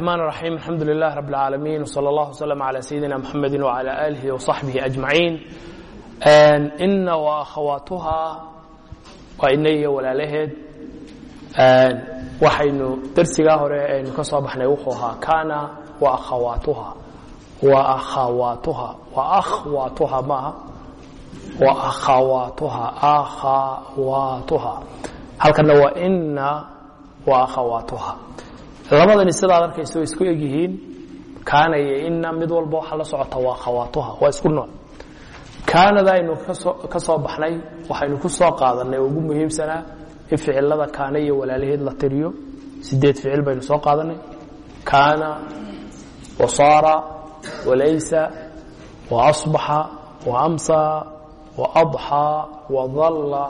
الرحمن الرحيم الحمد لله رب العالمين وصلى الله وسلم على سيدنا محمد وعلى آله وصحبه أجمعين إن وأخواتها وإني ولاalaheed waxaynu darsigaa hore aynu ka soo baxnay wuxuu ahaa kana وأkhawاatuha وأkhawاatuha وأkhwاatuha maaha وأkhawاatuha أkhawاatuha halkana waa ina وأkhawاatuha labadani sidaad arkaysa way isku egyihiin kaana iyo ina mid walba waxa la socota waa khawaatuha waa isku nooc. Kaanada aynu ka soo baxnay waxaynu ku soo qaadanay oo ugu muhiimsanaa in ficilada kaana iyo walaalaheed la tiriyo. Sideed ficil baynu soo qaadanay. Kaana wasaara walaysa waasbaxa waamsa waadxaa wadalla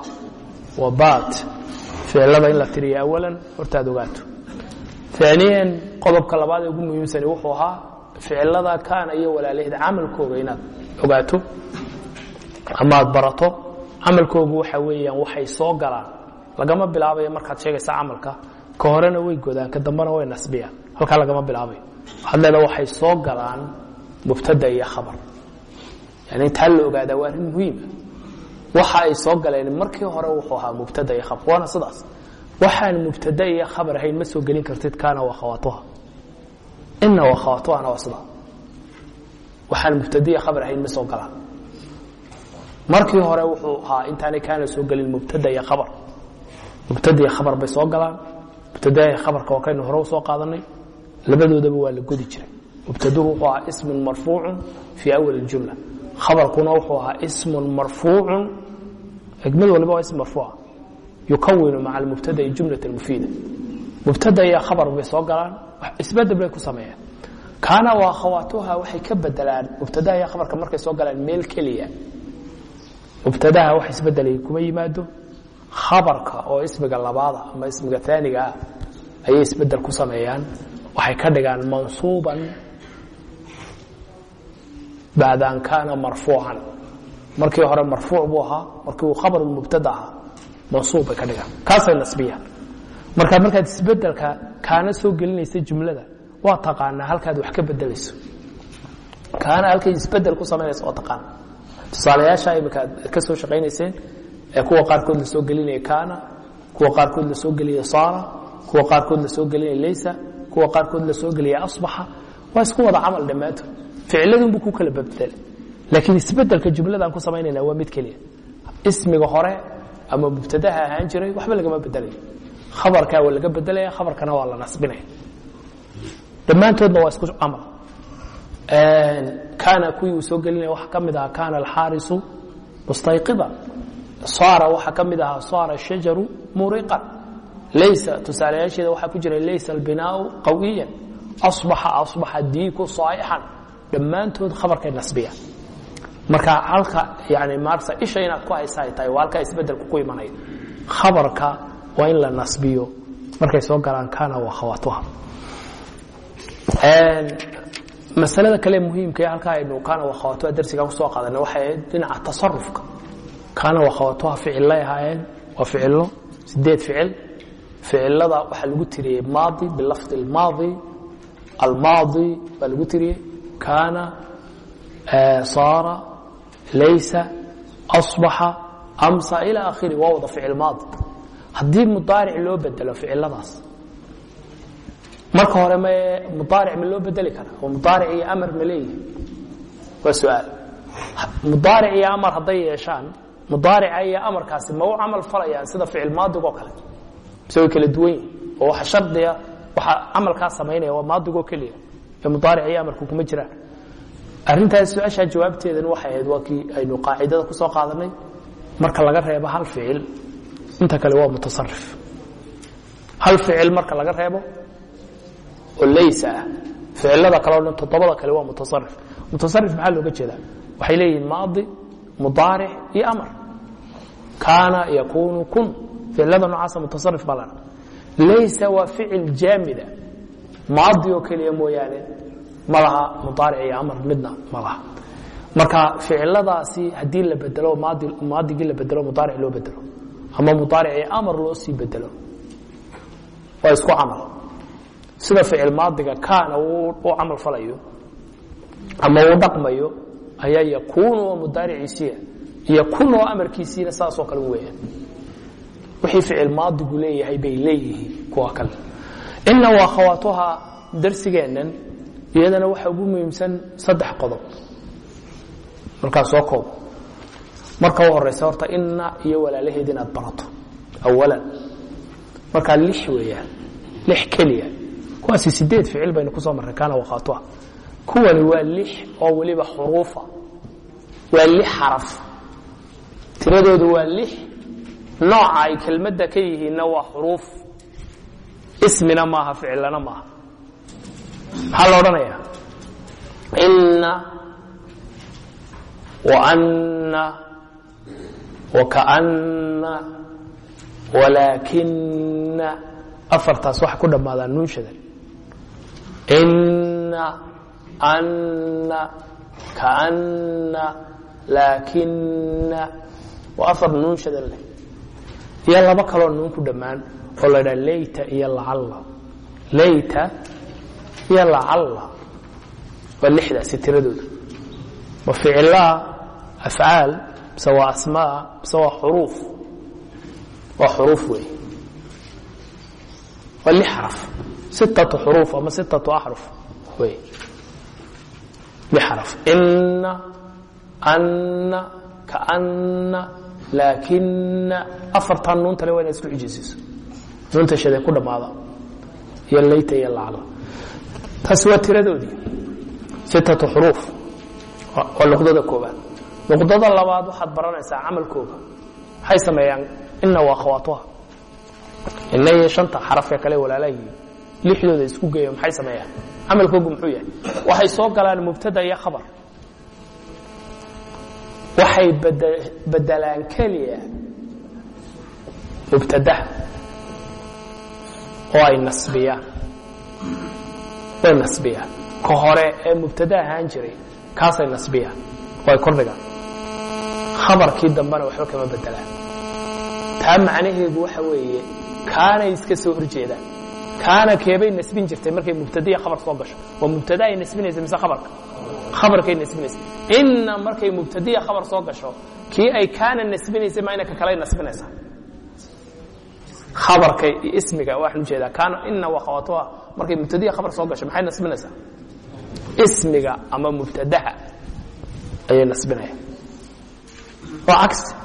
wabaat ficilada in la tiriyo awalan hortaad ogaato aaniyan qodobka labaad ee ugu muhiimsani wuxuu ahaa ficilada kaana iyo walaalaheed camalkooga inaad ogaato ama aad barato. Camalkoogu waxa weeyaan waxay soo galaan. Lagama bilaabayo markaad sheegaysa camalka ka horena way godaan ka dambena way nasbiyaan. Halkaa lagama bilaabayo. Waxaad leedaa waxay soo galaan mubtada iyo khabar. Yani intaa la ogaadaa waa arrin muhiima waxa ay soo galeen markii hore waxaan mubtada iyo khabar ahayn ma soo gelin kartid kaana waa khawaatuha. Ina waa khawaatuhana waa sida. Waxaan mubtada iyo khabar ahayn ma soo galaan markii hore wuxuu ahaa intaanay kaana soo gelin mubtada iyo khabar. Mubtada iyo khabar bay soo galaan. Mubtada iyo khabarka waa kaynu hore u soo qaadanay labadoodaba waa la godi jiray. Mubtaduhu wuxuu ahaa ismun marfuucun fii awal اljumla khabarkuna wuxuu ahaa ismun marfuucun. Mid waliba waa ism marfuuca yukawinu maca almubtada'i jumlata mufiida mubtada iyo khabar bay soo galaan isbeddel bay ku sameeyaan. Kaana waa khawaatuha waxay ka bedelaan mubtadaha iyo khabarka markay soo galaan meel keliya. Mubtadaha wax isbedelay kuma yimaado khabarka oo ismiga labaada ama ismiga aaniga ah ayay isbeddel ku sameeyaan waxay ka dhigaan mansuuban bacda an kaana marfuucan. Markii hore marfuuc buu ahaa markii uu khabar mubtada ahaa mansuub bay ka dhigaan kaasay nasbiyaan marka markaad isbeddelka kaana soo gelinaysa jumlada waa taqaanaa halkaad wax ka bedelayso kaana halkay isbeddel ku samaynaysa waa taqaana tusaalayaasha imika aad ka soo shaqaynayseen ee kuwa qaarkood la soo gelinaya kaana kuwa qaarkood la soo geliyay saara kuwa qaarkood la soo gelinaya laysa kuwa qaarkood la soo geliyay asbaxa waa isku wada camal dhammaantood. Ficilladunbuu ku kala bedel laakiin isbeddelka jumladaan ku samaynayna waa mid keliya. Ismiga hore ama mubtadaha ahaan jiray waxba lagama bedelayo khabarkaa waa laga bedelaya khabarkana waa la nasbinaya dhammaantoodna waa isku camal kaana kuwii uu soo gelinaya waxaa ka mid ahaa kaana alxaarisu mustayqida saara waxaa ka mid ahaa saara shajaru muriqan. Laysa tusaalayaasheeda waxaa ku jira laysa albinaau qawiyan asbaxa asbaxa diiku saa'ixan. Dhammaantood khabarkay nasbiyaan marka halka yani maarta isha inaad ku haysa ay tahay waa halkaa isbedelku ku imanaya khabarka waa in la nasbiyo. Markay soo galaan kaana waa khawaatuha. Masalada kale muhiimka ee halkaa aynu kaana waa khawaatuha darsigan ku soo qaadana waxay ahayd dhinaca tasarufka kaana waa khawaatuha ficillay ahaayeen waa ficillo sideed ficil. Ficilada waxaa lagu tiriyey maadi bilafdi almaadi almaadi baa lagu tiriyey. Kaana saara laysa asbaxa amsa ila akhiri waa wada ficil maadi haddii mudaaric loo bedelo ficiladaas marka hore m mudaaric ma loo bedeli karaa? Oo mudaaric iyo amar ma leeyihi waa su'aal. Mudaaric iyo amar hadday yeeshaan mudaarica iyo amarkaasi ma u camal falayaan sida ficil maadigoo kale. Mise way kala duwan yihiin oo waxa shardiga waxa camalkaa samaynaya waa maadigoo keliya. Ee mudaaric iyo amarku kuma jiraan arrintaas su'aashaa jawaabteedan waxay ahayd waa kii aynu qaacidada ku soo qaadanay. Marka laga reebo hal ficil inta kale waa mutasarif hal ficil marka laga reebo oo laysa ah. Ficilada kale o dhan toddobada kale waa mutasarif mutasarif maxaa looga jeedaa? Waxay leeyihiin maadi mudaaric iyo amar. Kaana yakunu kun. Ficilada noocaasa mutasarif baa ladha laysa waa ficil jaamida. Maadi oo keliya mooyaane ma laha mudaaric iyo amar midna ma laha. Marka ficiladaasi haddii la bedelo maadigii la bedelo mudaaric loo bedelo. Ama mudaaric iyo amar loo sii bedelo. Waa isku camal. Sida ficil maadiga kaana u camal falayo ama uu dhaqmayo ayaa yakuunu mudaariciisiia iyo kun oo amarkiisiina saasoo kale weeyaan. Wixii ficil maadigu leeyahay bay leeyihiin kuwa kale. Ina waa khawaatuha darsigeennan iyadana waxa ugu muhiimsan saddex qodob. Markaa soo koob. Marka u horeysa horta ina iyo walaalaheed inaad barato. Awalan. Markaa lix weeyaan lix keliya. Kuwaasi sideed ficil baynu ku soo marray kaana wakhaatuha kuwani waa lix oo weliba xuruufa. Waa lix xaraf. Tiradoodu waa lix. Nooca ay kelmadda ka yihiinna waa xuruuf. Ismina maaha ficilana maaha maxaa la odhanayaa ina waana wakaana walaakina afartaas waxa ku dhammaadaan nuunshadan ina ana kaana laakina waa afar nuunshadan leh. Iyo laba kaloo nuun ku dhammaan oo la dhaa leyta iyo lacalla leyta iyo lacalla waa lixdaasi tiradooda. Ma ficilaa afcaal mise waa asmaa mise waa xuruuf. Waa xuruuf wey waa lix xaraf sittatu xuruuf ama sittatu axruf wey lix xaraf. Ina anna kaana laakina afartan nuuntale waa inaad isku xijisiiso nuunta shadee ku dhammaada. Iyo leyta iyo lacla taasi waa tiradoodii sittatu xuruuf. Waa luqdada koobaad luqdada labaad waxaad baranaysaa camalkooga maxay sameeyaan? Ina waa khawaatuha ina iyo shanta xarafka kale walaalayihiin lixdooda isku geeyo maxay sameeyaan? Camalkoogu muxuu yahay. Waxay soo galaan mubtada iyo khabar. Waxay bedelaan keliya mubtadaha oo ay nasbiyaan way nasbiyaan ka hore ee mubtada ahaan jiray kaasay nasbiyaan oo ay kordhigaan khabarkii dambena waxba kama bedelaan taa macnaheedu waxa weeye kaanay iska soo horjeedaan kaana keebay nasbin jirtay markay mubtadiya khabar soo gasho. Waa mubtada ay nasbinaysa mise khabarka? Khabarkay nasbinaysa. Inna markay mubtadiya khabar soo gasho kii ay kaana nasbinaysay maa ina ka kalay nasbinaysaa khabarka ismiga waxaan u jeedaa kaana inna waa khawaatuha markay mubtadiya khabar soo gasho maxay nasbinaysaa ismiga ama mubtadaha ayay nasbinayaan oo cagsi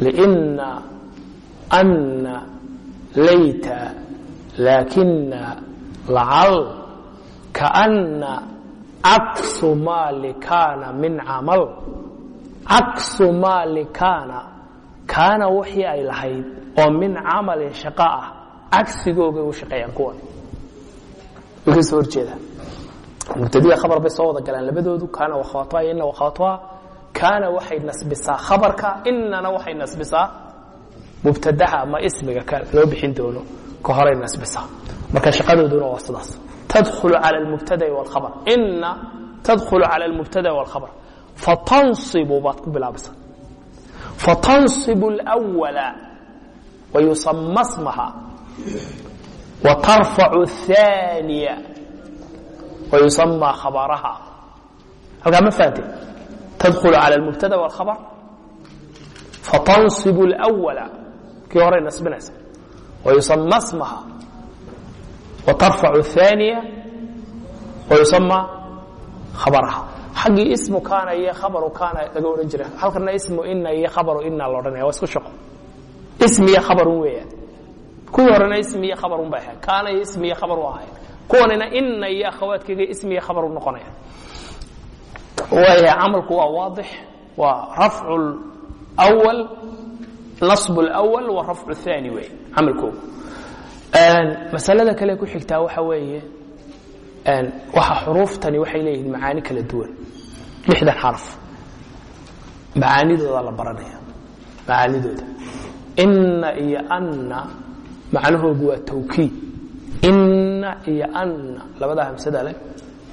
liina anna layta laakina lacal kaana caksu maa likaana min camal. Caksu maa likaana. Kaana wixii ay lahayd oo min camalin shaqo ah cagsigoogay u shaqeeyaan kuwan way ka soo horjeedaan mubtadiya khabar bay soo wada galaan. Labadoodu kaana wakhaatuha iyo inna wakhaatuha kaana waxay nasbisaa khabarka inana waxay nasbisaa mubtadaha ama ismiga ka loo bixin doono ka horay nasbisaa. Marka shaqadooduna waa sidaas. Tadkhulu cala almubtada'i waalkhabar ina tadkhulu cala almubtada'i waalkhabar fatansibu baad ku bilaabaysaa fatansibu alwala wayusama smaha watarfacu athaniya wayusama khabaraha halkaa ma fahamtee tadkhulu cala almubtada waalkhabar fatansibu alwala kii horay nasbinaysa wayusama smaha watarfacu athaniya wayusama khabaraha xaggii ismu kaana iyo khabaru kaana laga odhan jira halkana ismu ina iyo khabaru ina la odhanaya waa isku shaqo ismi iyo khabarun weeyaan kuwii horena ismi iyo khabarun bay ahayd. Kaana iyo ismi iyo khabar u ahayd. Kuwanina ina iyo akhawaadkayga ismi iyo khabar u noqonaya waayahay camalku waa waadix waa rafcu lwal nasbu lwal wa rafcu thani wey camalkoogu masalada kale ku xigtaa waxa weeye waxa xuruuftani waxay leeyihiin macaani kala duwan. Lixdan xaraf. Macaanidooda la baranaya. Macaanidooda inna iyo anna macnahoogu waa tawkiid inna iyo anna labada hamsada leh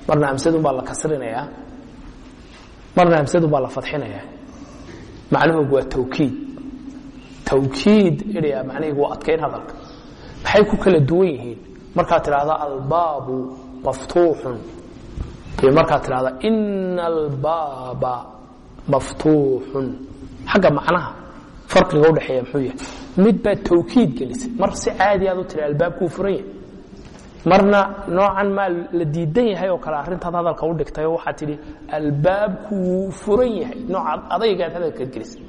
marna hamsadun baa la kasrinayaa marna hamsadun baa la fadxinayaa macnahoogu waa tawkiid tawkiid idhaya macnaheegu waa adkayn hadalka maxay ku kala duwan yihiin markaad tidhahda albaabu maftuuxun iyo markaad tidhahda ina albaaba maftuuxun xagga macnaha farqiga udhexeeya muxuu yahay. Mid baad tawkiid gelisay. Mar si caadi aad u tiri albaabkuu furan yahay marna noocan maa la diidan yahay oo kale arrintaad hadalka u dhigtay oo waxaad tidhi albaabku wuu furan yahay. Nooca adaygaad hadalkaad gelisay.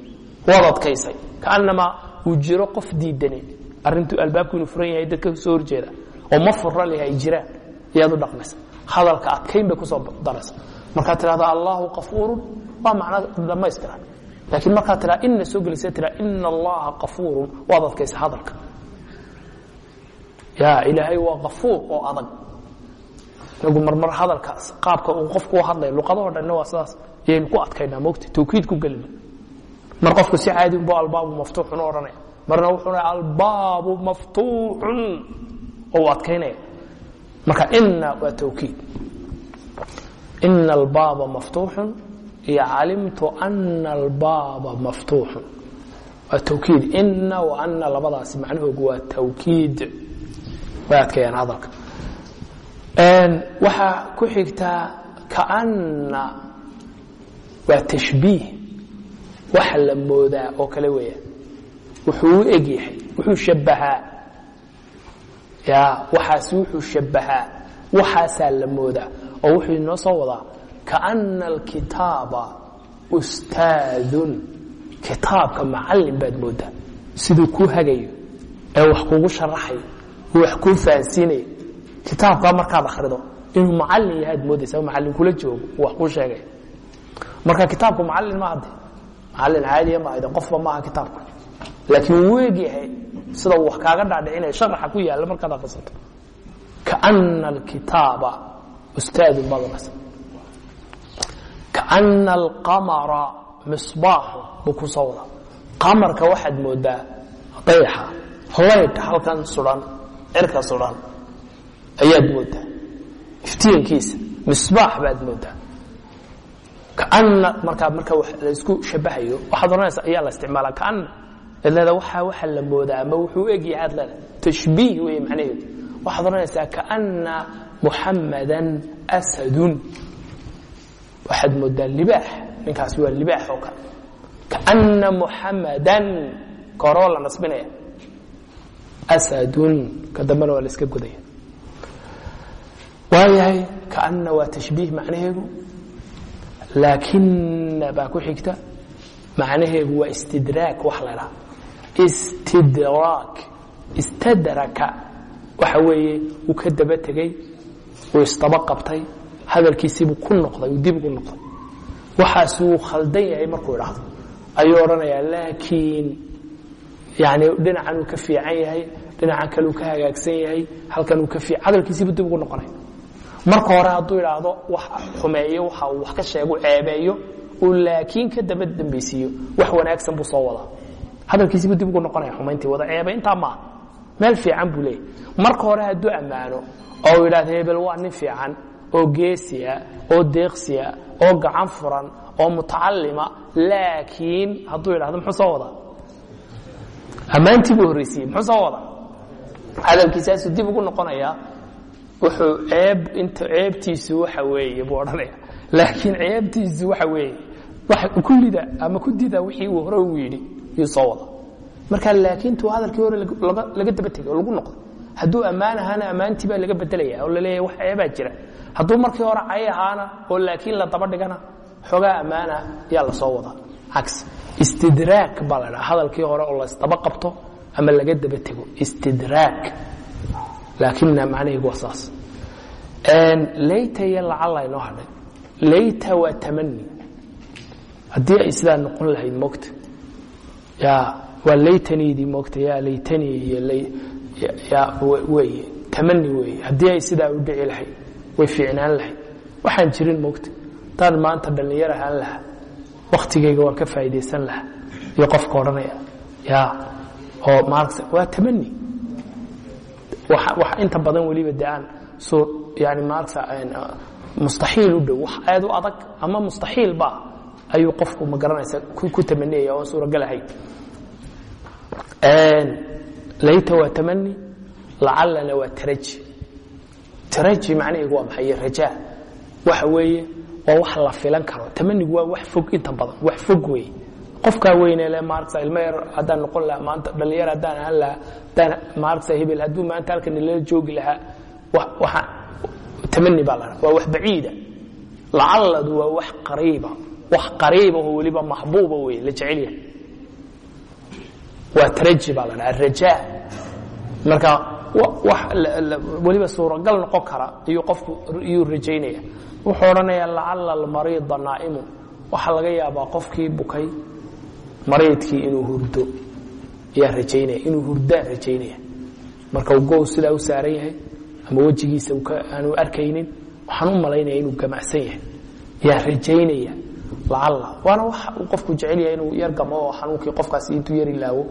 Waad adkaysay. Kaanamaa uu jiro qof diidane arrintu albaabku inuu furan yahay dadka soo horjeeda. Oo ma furra leh ay jiraan. Ayaad u dhaqmaysa. Hadalka adkayn bay ku soo daraysa. Markaad tidhahda allahu qafuurun waa macno dhammaystiran laakiin markaad tidhahda ina soo gelisa tidhahda ina allaha qafuurun waad adkaysa hadalka. Ya ilaahay waa kafuur oo adag. Inagu marmar hadalkaas qaabka uu qofku u hadlaya luqadahoo dhanna waa sidaas. Ayaynu ku adkaynaa mogta tawkiid ku gelina. Mar qofku si caadi unbu albaabu maftuuxun odhanaya. Marna wuxuu leeya albaabu maftuuxun oo uu adkaynaya. Marka ina waa tawkiid. Ina albaaba maftuuxun iyo calimtu ana albaaba maftuuxun waa tawkiid ina wa ana labadaasi macnahoogu waa tawkiid way adkeeyaan hadalka waxaa ku xigtaa kaana waa tashbiih waxa la moodaa oo kale weeyaan wuxuu u eg yahay wuxuu shabbahaa ya waxaasi wuxuu shabbahaa waxaasaa la moodaa oo wuxuu inoo soo wadaa kaana alkitaaba ustaadun kitaabka macallin baad moodaa siduu kuu hagayo ee wax kugu sharaxayo wax kuu fahansiinayo kitaabkaa markaad akhrido inuu macallin yahaad moodaysa macallin kula joogo wax kuu sheegay marka kitaabku macallin ma hadde macallin caadiya ma ahde qofba maaha kitaabku laakiin wuu eg yahay sida uu wax kaaga dhaadhicinaya sharaxa ku yaalla markaad akhrisato kaana alkitaaba ustaadun baad oranaysa kaana alqamara misbaaxu buu ku soo qamarka waxaad moodaa dayaxa laydh halkan sudan cirka sudan ayaad moodaa iftiinkiisa misbaax baad moodaa markaa marka la isku shabahayo waxaad oranaysa ayaa la isticmaala kaana ad leeda waxa la moodaa ama wuxuu eg yahay ad leeda tashbiih weeye macnaheedu waxaad oranaysaa kaana muxamadan asadun waxaad moodaa libaax ninkaasi waa libaax oo kale kaana muxamadan waa la nasbinaya asadun ka dambena waa la iska godaya waayahay kaana waa tashbiih macnaheedu laakina baa ku xigta macnaheedu waa istidraak wax la dhaha istidraak istadraka waxa weeye uu ka daba tegey uu isdaba qabtay hadalkiisiibuu ku noqday uu dib ugu noqday. Waxaas wuu khaldan yahay markuu idhaahdo ayuu odhanayaa laakiin yani dhinacan uu ka fiican yahay dhinacan kale uu ka hagaagsan yahay halkan uu ka fiican hadalkiisiibuu dib ugu noqonaya marka hore hadduu idhaahdo wax xumeeyo waxa uu wax ka sheego ceebeeyo uu laakiin ka daba dambaysiiyo wax wanaagsan buu soo wadaa. Hadalkiisiibuu dib ugu noqonaya xumayntii wada ceeba intaa maaha meel fiican buu leeyahy marka hore hadduu ammaano oo idhahdo hebel waa nin fiican oo geesiya oo deeqsiya oo gacan furan oo mutacalima laakiin hadduu idhahdo muxuu soo wadaa? Ammaantii buu horreysiiyey muxuu soo wadaa? Hadalkiisaasuu dib ugu noqonayaa wuxuu ceeb inta ceebtiisu waxa weeye buu odhanaya laakiin ceebtiisu waxa weeye kullida ama kudida wixii uu hore uu yidhi yuu soo wada marka laakiintu hadalkii hore laga daba tegay oo lagu noqday hadduu ammaan ahaana ammaantii baa laga bedelaya oo la leeyahay wax ceebaa jira hadduu markii hore cay ahaana oo laakiin la daba dhigana xoogaa ammaana yaa la wadaa cagsi istidraak baa la hadalkii hore oo laysdaba qabto ama laga daba tego istidraak laakina macnaheegu waa saas layta iyo lacala inoo hadhay layta waa tamani haddii ay sidaa noqon lahayd mogta ya waa laytaniidii mogta ya laytanii iyo ya weye tamani weeye haddii ay sidaa u dhici lahayd way fiicnaan lahayd waxaan jirin mogta haddaan maanta dhallinyar ahaan lahaa. Waktigayga waan ka faa'idaysan lahaa. Iyo qofka odhanaya ya oo maaragta waa tamani wax inta badan weliba de aan soo yani maaragta mustaxiil u dhow. Wax aad u adag ama mustaxiil ba ayuu qofku ma garanaysa ku tamaniyaya oon suuragal ahayn layta waa tamani lacalana waa taraji taraji macnaheegu waa maxay? Rajaa waxa weeye waa wax la filan karo. Tamanigu waa wax fog inta badan wax fog weeye. Qofkaa weyne le maaragta ilmo yar haddaan noqon lahaa maanta dhalinyar haddaan ahaan lahaa haddaan maaragta hebel hadduu maanta halkan lala joogi lahaa waxa tamani baa la waa wax baciida. Lacalladu waa wax qariiba. Wax qariiba oo weliba maxbuuba weeye la jecel yahay. Waa taraji baa la dhaha arajaa marka weliba suuragal noqon kara ayuu qofku iyuu rajaynaya wuxuu odhanayaa lacala almariida naa'imun. Waxaa laga yaabaa qofkii bukay mariidkii inuu hurdo. Ayaa rajaynaya inuu hurdaa rajaynaya marka uu gow sidaa u saaran yahay ama wejigiisa aanu arkaynin waxaan u malaynaya inuu gamacsan yahay. Yaa rajaynaya lacalla waana wax uu qofku jecel yahay inuu yar gamo oo xanuunkii qofkaasi intuu yar ilaawo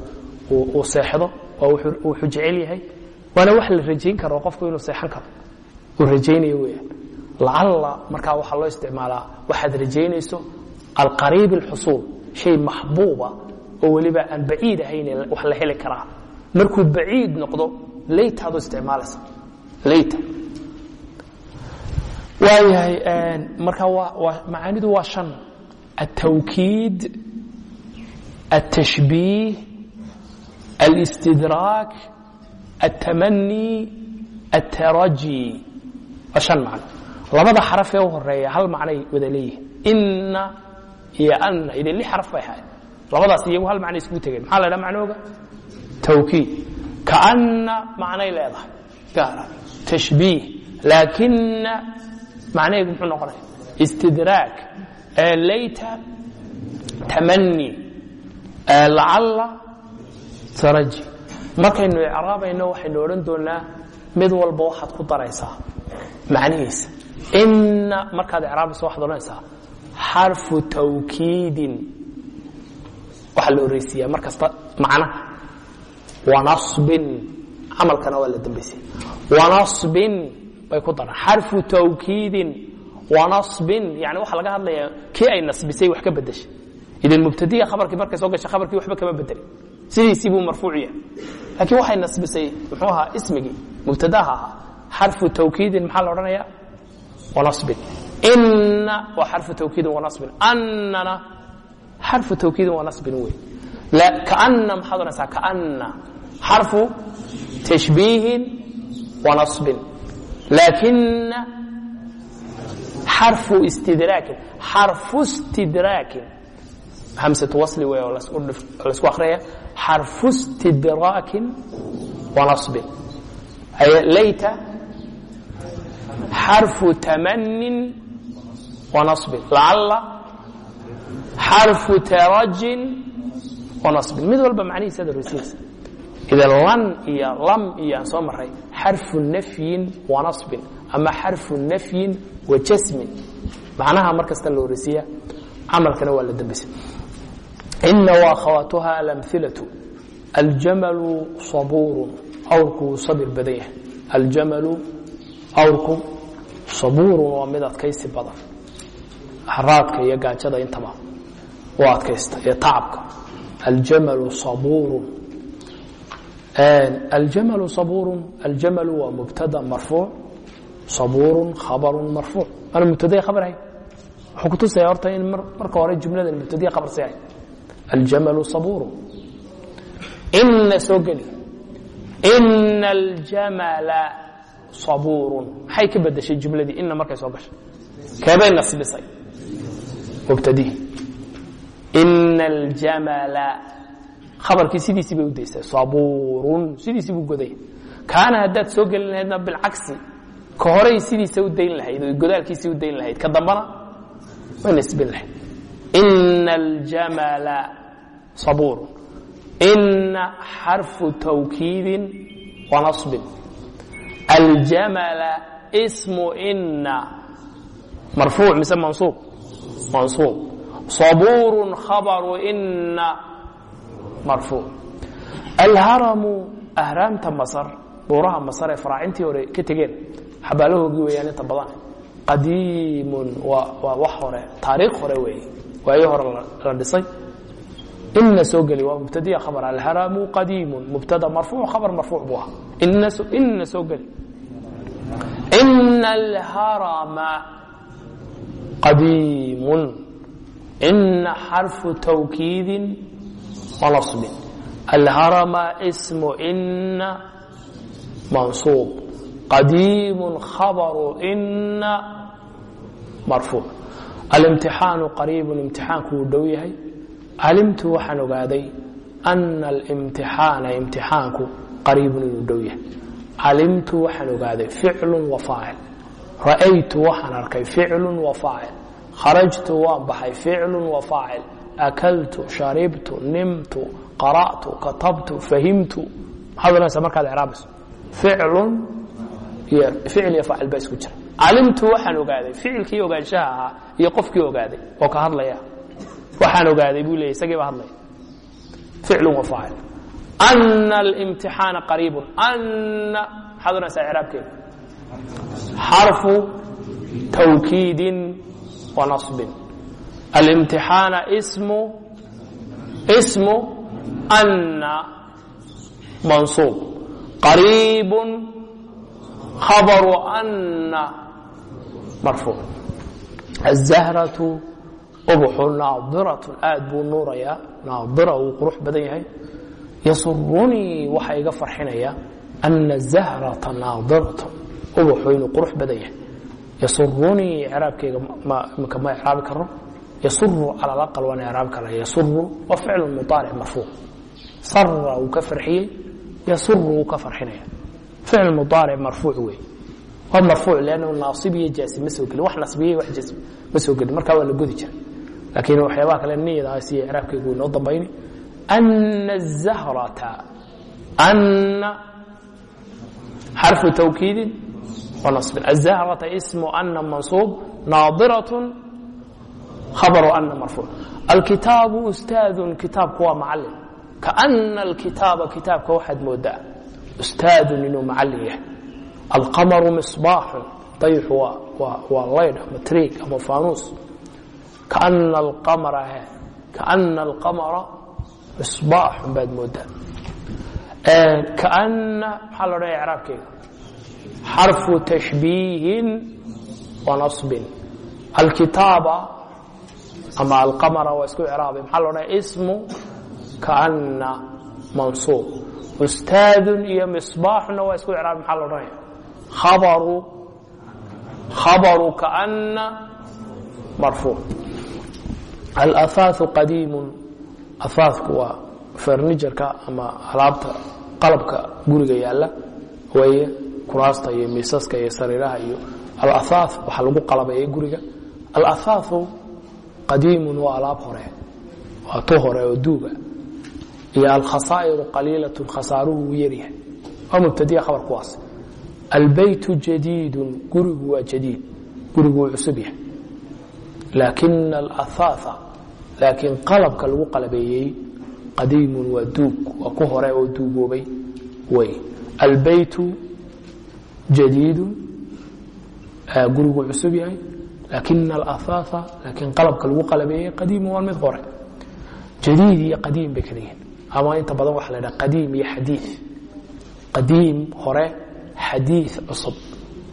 uu seexdo waa wuxuu jecel yahay waana wax la rajayn karo qofku inuu seexan karo uu rajaynayo weyaan lacalla markaa waxaa loo isticmaalaa waxaad rajaynayso alqariib alxusuul shay maxbuuba oo weliba aan baciid ahayn wax la heli karaa markuu baciid noqdo laytaadu isticmaalaysa layta waayahay marka macaanidu waa shan التwkiid التشhبيه الاستدراك aلtamani aلtaraji waa han macno. labada xaraf ee u horreeya hal macnay wada leeyihiin inna iyo anna ide li xaraf bay ahayd labadaas iyagu hal macnay iskugu tegeen. maxaa la dhaha macnooga tawkiid kaanna macnay leedahay. gaara tashbiih laakinna macnaygu muxuu noqonaya istidraag layta tamani lacalla taraji markaynu icraabayno waxaynu odhan doonaa mid walba waxaad ku daraysaa. Macnihiisa ina markaad icraabayso waxaad odhanaysaa xarfu tawkiidin. Waxaa la horreysiiyaa mar kasta macnaha wanasbin camalkana waa la dambaysiya wanasbin bay ku daraan. Xarfu tawkiidin wanasbin yani waxaa laga hadlayaa kii ay nasbisay wax ka bedeshay idan mubtadiya khabarkii markay soo gashay khabarkii waxba kama bedelin sidiisii buu marfuuc yahay laakiin waxay nasbisay muxuu ahaa ismigii mubtadaha ahaa xarfu tawkiidin maxaa la odhanaya wanasbin ina waa xarfu tawkiidin wanasbin annana xarfu tawkiidin wanasbin wey. Kaana maxaad odhanaysaa kaana xarfu tashbiihin wanasbin laakina xarfu istidraakin xarfu istidraakin hamsatu wasli wey oo la isku akhriyaya xarfu istidraakin wanasbin layta xarfu tamanin wanasbin lacalla xarfu tarajin wanasbin mid walba macnihiisa horeysiinaysa idan lan iyo lam iyo aan soo maray xarfu nafyin wanasbin ama xarfu nafyin wajasmin macnaha mar kasta la horeysiiya camalkana waa la dambaysa ina waakhawaatuha alamhilatu aljamalu sabuurun awrku wuu sabir badan yahay aljamalu awrku sabuurun waa mid adkaysi badan haraadka iyo gaajada intaba waa adkaysta iyo tacabka aljamalu sabuurun aljamalu sabuurun aljamalu waa mubtada marfuuc sabuurun khabarun marfuuc waana mubtadaya khabar ahayn wuxuu kutusaya horta in marka hore jumladan mubtadiya khabar si ahayd aljamalu sabuurun ina soo geli ina aljamala sabuurun maxay ka bedeshay jumladii ina markay soo gashay keebay nasbisay mubtadihi ina aljamala khabarkii sidiisii bay u daysay sabuurun sidiisii buu godaya kaana haddaad soo gelin lahaydna bilcagsi ka horay sidiisa u dayn lahayd oo godaalkiisii u dayn lahayd ka dambana way nasbin lahayd ina aljamala sabuurun ina xarfu tawkiidin wanasbin aljamala smu ina marfuuc mise mansuub mansuub sabuurun khabaru ina marfuuc alharamu ahraamta masar buuraha masar ee faraacintii hore ka tegeen xabaalahoogii weeyaan inta badan qadiimun waa wax hore taariikh hore weeye waayo hore la dhisay ina soo geli waa mubtadiya khabar alharamu qadiimun mubtada marfuuc khabar marfuuc buu ahaa ina soo geli ina alharama qadiimun ina xarfu tawkiidin wanasbin alharama ismu ina mansuub qadiimu khabaru ina marfuuc alimtixaanu qariibun imtixaanku wuu dhow yahay calimtu waxaan ogaaday ana alimtixaana imtixaanku qariibun inuu dhow yahay. Calimtu waxaan ogaaday ficlu wa faacil. Ra'aytu waxaan arkay ficlu wa faacil. Kharajtu waan baxay ficlu wa faacil. Akaltu sharibtu nimtu qara'tu katabtu fahimtu. Ohanaysaa markaad icraabayso. Ficlun ficil iyo faacil baa isku jira. Calimtu waxaan ogaaday ficilkii ogaanshaha ahaa iyo qofkii ogaaday oo ka hadlaya waxaan ogaaday buu leeyay isagii baa hadlaya ficlun wa faacil. Ana alimtixaana qariibun. Anna maxaad oranaysaa icraabkeeda? Xarfu tawkiidin wa nasbin. Alimtixaana ismu ismu anna mansuub. Qariibun khabaru anna marfuuc. الزهرة ubuxu naadiratun aad buu nuurayaa naadira wuu qurux badan yahay. Yasurunii waxaa iga farxinaya ana zahrata naadiratun ubuxu inuu qurux badan yahay. Yasurunii icraabkeyga mka ma icraabi karo yasuru cala alaqal waan icraabi kara yasuru waa ficlu muaaric marfuuc. Sara wuu ka farxiyey yasuru wuu ka farxinaya. Ficl muaaric marfuuc wey waa marfuuc lannahu naasib iyo jaasi ma soo gelin. Wax nasbiyey wax jasm ma soo gelin. Markaa waa la godi jiray laakiin waxyaabaha kale niyadaas iyo icraabkaygu inoo dambayni ana الzahrata ana xarfu tawkiidin wa naصbin الzahrata ismu ana mansuub naadiraة khabaru ana marfuuc alkitaabu ustaadun kitaabku waa macalin kaana alkitaaba kitaabka waxaad moodaa ustaadun inuu macalin yahay alqamaru misbaaxun dayxu waa laydh ama triig ama faanuus kaana alqamara misbaaxun baad moodaa kaana maxaa la odhaya icraabkeega xarfu tashbiihin wa nasbin alkitaaba ama alqamara waa isku icraabay maxaa la odhaya ismu kaana mansuub ustaadun iyo misbaaxuna waa isku icraabay maxaa la odhanaya khabaru kaana marfuuc alafaafu qadiimun afaafku waa farnijarka ama alaabta qalabka guriga yaalla waye kuraasta iyo miisaska iyo sariiraha iyo alaaaf waxa lagu qalabaya guriga alafaafu qadiimun waa alaab hore waa tu hore oo duuba iyo alkhasaa'iru qaliilatun khasaaruhu wuu yaryahay waa mubtadiya khabar kuwaas albaytu jadiidun gurigu waa jadiid gurigu wuu cusub yahay laakina alafaaa laakiin qalabka lagu qalabeeyey qadiimun waa duug waa ku hore oo duugoobay. Wey albaytu jadiidu ah, gurigu cusub yahay laakina alahaaa laakiin qalabka lagu qalabeeyey qadiimun waa mid hore. Jadiid iyo qadiim bay kala ama inta badan waxaa la dhaha qadiim iyo xadii qadiim hore xadii cusub.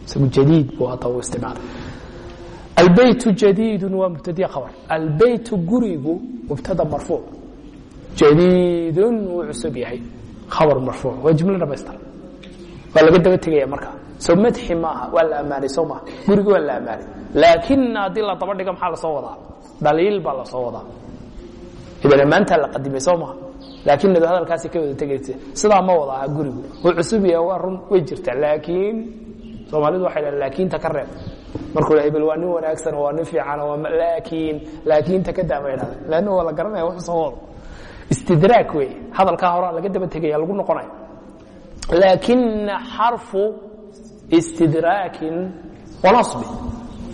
Isagu jadiid buu hadda u isticmaala albaytu jadiidu waa mubtadiya khabar. Albaytu gurigu mubtada marfuuc jadiidun wuu cusub yahay. Khabar marfuuc waa jumlo dhamaystir waa laga daba tegaya marka. Soo madxi maaha waa la ammaanay soo maaha gurigi waa la ammaanay laakin haddii la daba dhiga maxaa la soo wadaa? Dhaliil baa la soo wadaa. Idan ammaantaa la qadimay soo maha laakiin nadu hadalkaasi ka wada tegaysa sidaa ma wada aha gurigu. Wuu cusub yahay waa run way jirtaa. Laakiin soomaalidu waxay laakiinta ka reeb markuu hebel waa nin wanaagsan waa nin fiican waa laakiin laakiinta ka daa bay dhahdeen laanna waa la garanaya wuxuu soo wado istidraak wey hadalkaa horaa laga daba tegaya lagu noqonaya laakina xarfu istidraakin wa nasbi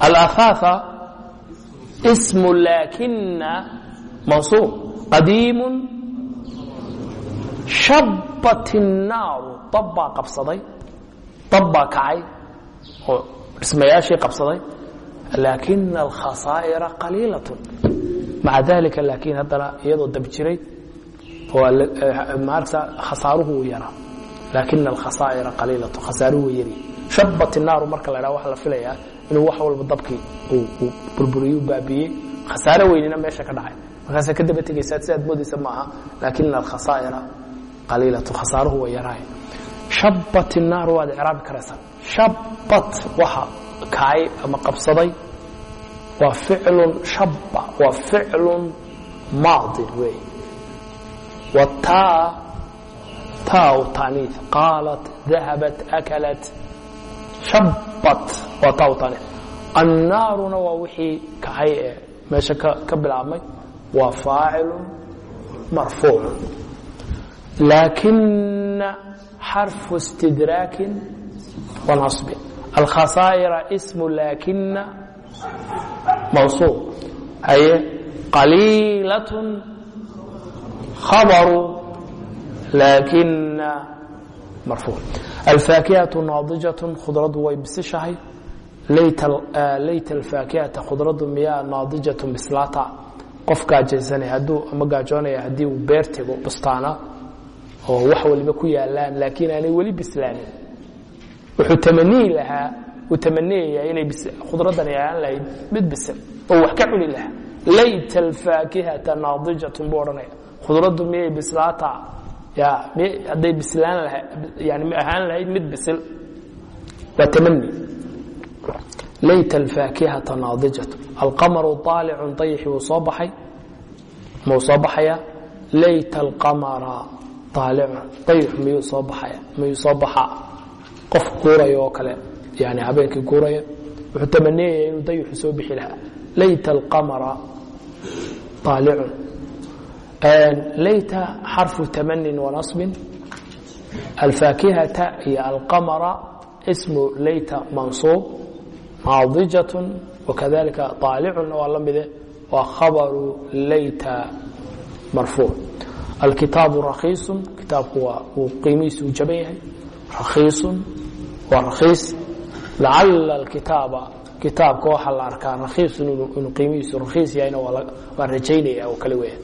alaaثaaثa ismu laakina mansuub qadiimu shabat الnaaru dab baa qabsaday dab baa kacay oo dhismayaashii qabsaday laakina alkhasaa'ira qaliilaة maca dalika laakiin haddana iyadoo dab jiray maarta khasaaruhu uu yaraa. Laakina alkhasaa'ira qaliilaة khasaaruhu waa yari. Shabat naaru marka la dhaa waxa la filayaa inuu wax walba dabkii uu burburiyey u baabiyey khasaare weynina meesha ka dhacay. Markaasa ka daba tegaysaa sidaad moodaysa maaha laakina alkhasaa'ira qaliilatu khasaaruhu way yarahay shabat naaru waad icraabi karaysaa shabat waxa kacay ama qabsaday. Waa ficlun shaba waa ficlun maadin wey. Wataa taa tanii qaalat dahabat akalat. Shabat waa taa tanii annaaruna waa wixii kacay ee meesha ka bilaabmay. Waa faacilu marfuucu laakina xarfu istidraakin wanasbin alkhasaa'ira ismu laakina mawsuul haye qaliilatun khabaru laakina marfuuc alfaakihatu naadijatun khudradu way bisishahay layta alfaakihata khudradu miyaa naadijatun bislaata qof gaajaysanaya hadduu ama gaajoonaya haddii uu beer tego bustaana oo wax waliba ku yaalaan laakiin aanay weli bislaanin. Wuxuu tamaniyi lahaa uu tamaniyayaa inay khudradani aan lahayd mid bisil oo wax ka cuni lahaa. Layta alfaakihata naadijatun buu odhanaya khudraddu miyay bislaata ya hadday bislaan laha yani ma ahaan lahayd mid bisil waa tamani. Layta alfaakihata naadijatu alqamaru aalicun dayixi wuu soo baxay. Muu soo baxaya? Layta alqamara aalicun dayixu miyuu soo baxaya? Miyuu soo baxaa qof guuraya oo kale yani habeenkii guuraya wuxuu tamaniyaya inuu dayixu soo bixi lahaa. Layta alqamara aalicun layta xarfu tamanin wanasbin alfaakihata iyo alqamara ismu layta mansuub naadijaة wakadalika طaalicuna waa la mide waa khabaru layta marfuuc alkitaabu rakiisu kitaabku waa uu qiimihiisu uu jaban yahay. Rakiisu waa rakiis lacala alkitaaba kitaabka waxaa la arkaa rakiisun inuu qiimihiisu rakiis yahayna waa rajaynaya oo kale weya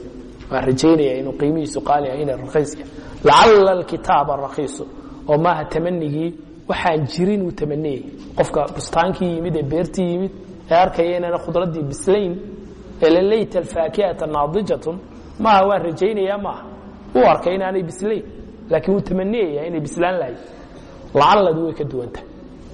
waa rajaynaya inuu qiimihiisu qaali yahay ina rakiis yahay. Lacala alkitaaba rakiisu oo maaha tamanigii waxaan jirin uu tamaniyey qofka bustaankii yimid ee beertii yimid ee arkaya inaana khudradii bislayn ee layta alfaakihata naadijatun maaha waan rajaynaya maaha. Uu arkay inaanay bislayn laakiin wuu tamaniyaya inay bislaan lahayd. Lacalladu way ka duwanta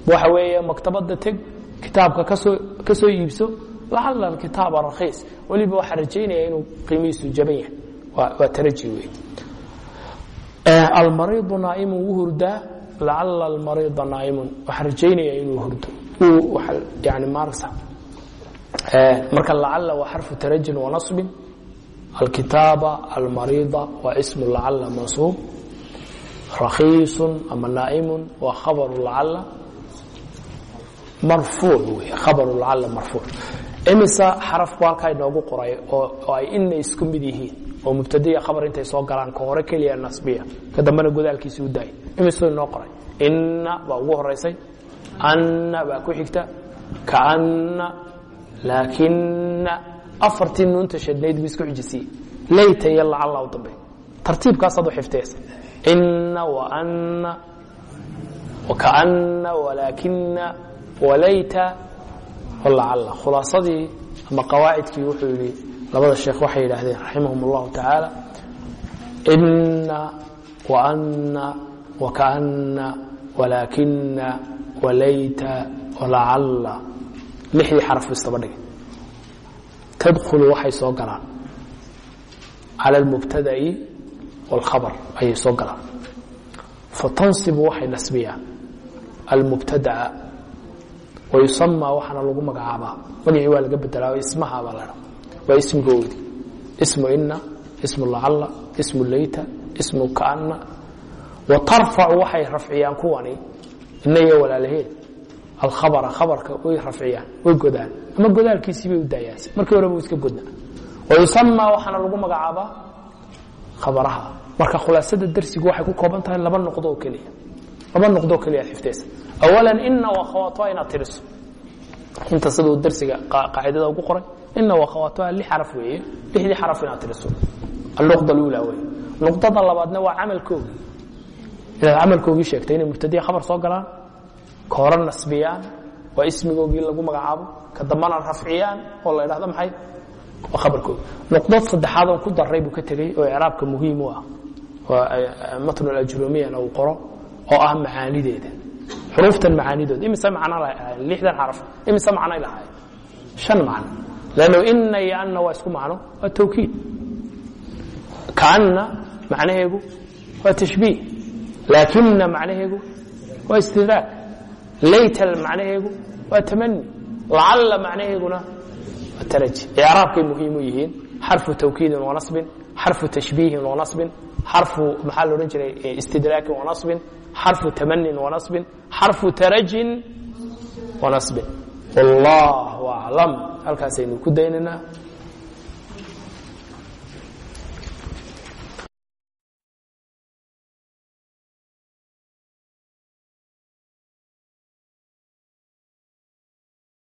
waxa weeye maktabadda teg kitaabka ka soo ka soo iibso lacala alkitaaba rakhiis weliba waxaa rajaynaya inuu qiimihiisu jaban yahay. Waa taraji wey almariidu naa'imun wuu hurdaa lacala almariida naaimun. Waxaa rajaynaya inuu hurdo. Yani maaragta marka lacala waa xarfu tarajin wanasbin alkitaaba almariida waa ismu lacala mansuub rakhiisun ama naa'imun waa khabaru lacala marfuuc wey khabaru lacala marfuuc. Imisa xaraf bu halkaa inoogu qoray oo ay ina isku mid yihiin oo mubtadiya khabar intay soo galaan ka hore keliya nasbiya ka dambena godaalkiisi u daay imisoo inoo qoray? Inna baa ugu horaysay anna baa ku xigta kaanna laakina afartii nuunta shadnayd buu isku xijisiiyey layta iyo lacalla u dambe. Tartiibkaasaad u xiftaysa inna waanna wakaanna walaakina walayta walacalla khulaasadii ama qawaacidkii wuxuu yidhi labada sheekh waxay yidhaahdeen raximahum اllahu tacaala inna waanna wakaanna walaakina walayta walacalla lixdii xaraf istaba dhigay tadkhulu waxay soo galaan. Cala almubtada'i wاlkhabar ayay soo galaan. Fatansibu waxay nasbiyaan. Almubtada'a wayusamaa waxaana lagu magacaabaa. Magacii waa laga bedelaa ismaha baa ladha waa ismigoodii ismu inna ismu lacalla ismu layta ismu kaanna. Wa tarfacu waxay rafciyaan kuwani. Ina iyo walaalaheed. Alkhabara khabarka way rafciyaan way godaan ama godaalkiisii bay u daayaan markii horeba iska godnaa. Wayusamaa waxaana lagu magacaabaa khabaraha. Marka khulaasada darsigu waxay ku kooban tahay laba noqdo oo keliya. Laba noqdo oo keliya xifdaysa awalan ina wakhawaatuha inaad tiriso inta siduu darsiga qaacidada ugu qoray ina wakhawaatuha lix xaraf weeye. Lixdii xaraf inaad tiriso. Alnuqda alula wey nuqdada labaadna waa camalkoogi. Inaad camalkoogii sheegtay inay mubtadiya khabar soo galaan ka hore nasbiyaan waa ismigoogii lagu magacaabo. Ka dambana rafciyaan oo la idhahdo maxay? Waa khabarkooda nuqdad saddexaad oon ku daray buu ka tegey oo icraabka muhiim u ah. Waa matnu ajrumiyana uu qoro oo ah macaanideeda. Xuruuftan macaanidooda imise macno lahayn lixdan xaraf. Imise macnoy lahayn shan macno. Lanno ina iyo anna waa isku macno. Waa tawkiid. Kaanna macnaheegu waa tashbiih. Laakina macnaheegu waa istidraag laytal macnaheegu waa tamani lacalla macnaheeguna waa taraji. Icraabkay muhiim u yihiin. Xarfu tawkiidin wanasbin xarfu tashbiihin wanasbin xarfu maxaa laodhan jiray? Istidraakin wanasbin xarfu tamanin wanasbin xarfu tarajin wanasbin wallahu aclam halkaasaynu ku daynaynaa